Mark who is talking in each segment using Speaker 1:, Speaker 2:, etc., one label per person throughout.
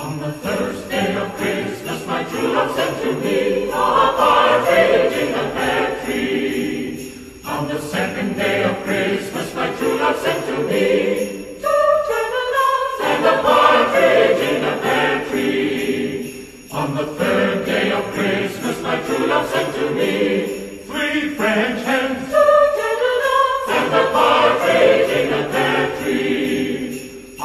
Speaker 1: On the first day of Christmas, my true love sent to me a partridge in a pear tree. On the second day of Christmas, my true love sent to me two turtle and a partridge in a pear tree. On the third day of Christmas, my true love sent to me three French hens,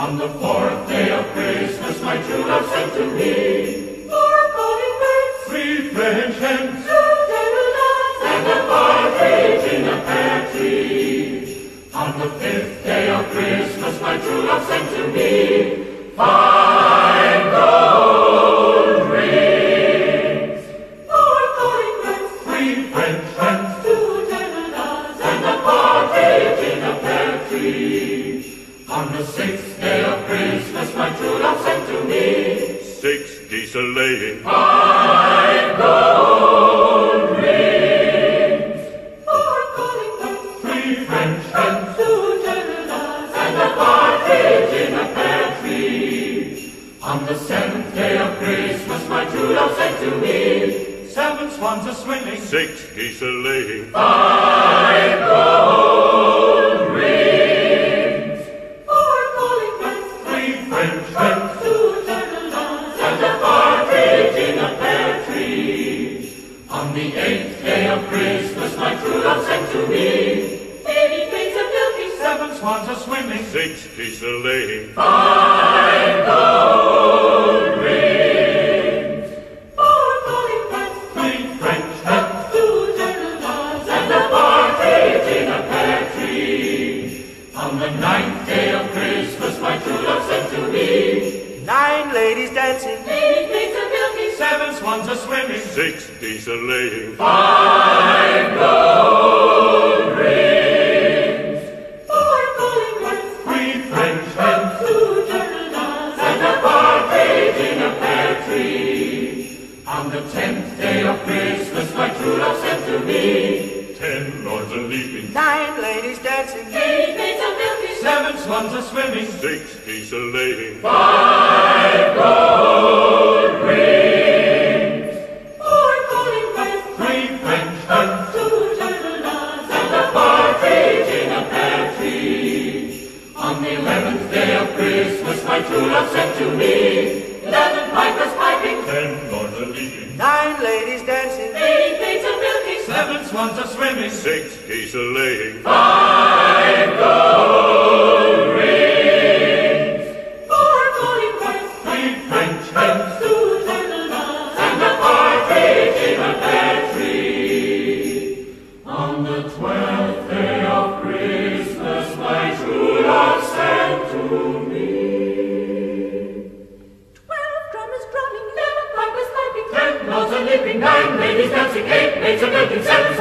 Speaker 1: On the fourth day of Christmas, my true love sent to me. Four calling birds, three French hens, two turtle doves, and a partridge in a pear tree. On the fifth day of Christmas, my true love sent to me. Five gold rings, four calling birds, three French hens, two turtle doves, and a partridge in a pear tree. On the sixth
Speaker 2: A laying,
Speaker 1: five gold rings, four calling birds, three French hens, two turtle doves, and a partridge in a pear tree. On the seventh day of Christmas, my true love sent to me seven swans a swimming,
Speaker 2: six geese a laying,
Speaker 1: five On the eighth day of Christmas, my true love sent to me. Eighty crates of milking, seven swans a swimming,
Speaker 2: six geese a laying,
Speaker 1: five gold rings, four calling birds, three French hens, two turtle doves, and a partridge in a pear tree. On the ninth day of Christmas, my true love sent to me.
Speaker 3: Nine ladies dancing,
Speaker 1: eighty crates of milking, seven swans a swimming,
Speaker 2: six geese a laying,
Speaker 1: five gold rings, four calling birds, three French hens, two turtle doves, and a partridge in a pear tree. On the tenth day of Christmas, my true love sent to me
Speaker 2: ten lords a leaping,
Speaker 3: nine ladies dancing,
Speaker 1: eighty crates of milking, seven swans a swimming,
Speaker 2: six geese a laying,
Speaker 1: five gold eleventh day of Christmas, my true love sent to me eleven pipers piping,
Speaker 2: ten lords a leaping,
Speaker 3: nine ladies dancing,
Speaker 1: eighty crates of milking, seven swans a swimming,
Speaker 2: six geese a laying,
Speaker 1: five gold He's dancing eight maids are building seven.